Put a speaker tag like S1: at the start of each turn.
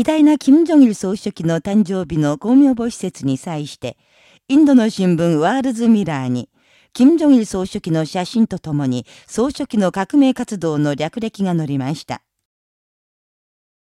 S1: 偉大な金正日総書記の誕生日の公明母施設に際して、インドの新聞ワールズミラーに、金正日総書記の写真とともに総書記の革命活動の略歴が載りました。